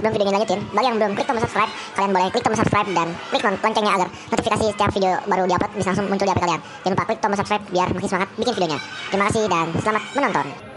sebelum videonya lanjutin, bagi yang belum klik tombol subscribe, kalian boleh klik tombol subscribe dan klik loncengnya agar notifikasi setiap video baru diupload bisa langsung muncul di HP kalian. Jangan lupa klik tombol subscribe biar makin semangat bikin videonya. Terima kasih dan selamat menonton.